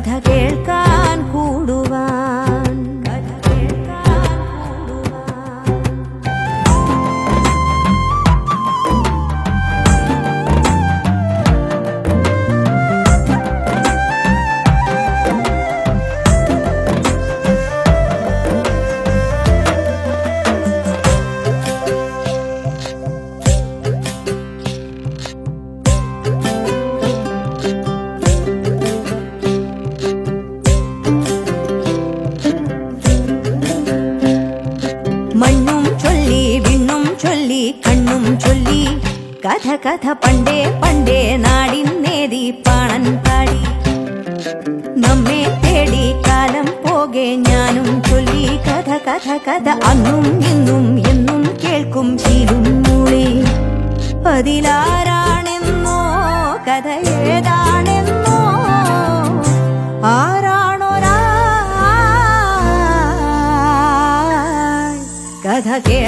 ध केका കണ്ണും ചൊല്ലി. കഥ കഥ പണ്ടേ പണ്ടേ നാടിൻ നേതി പാണൻ പാടി. നമ്മെ തേടി കാലം പോകെ ഞാനും ചൊല്ലി. കഥ കഥ കഥ അന്നും ഇന്നും എന്നും കേൾക്കും ശീലും മൂളി. അതിലാരാണെന്നോ കഥ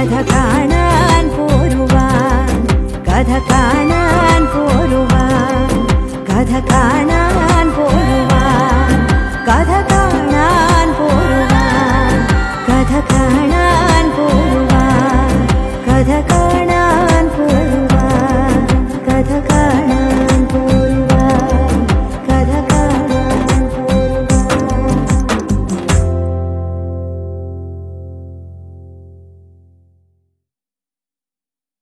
കഥ കാണാൻ പോരുവാൻ കഥ കാണാൻ പോരുവാൻ കഥ കാണാൻ പോരുവാൻ കഥ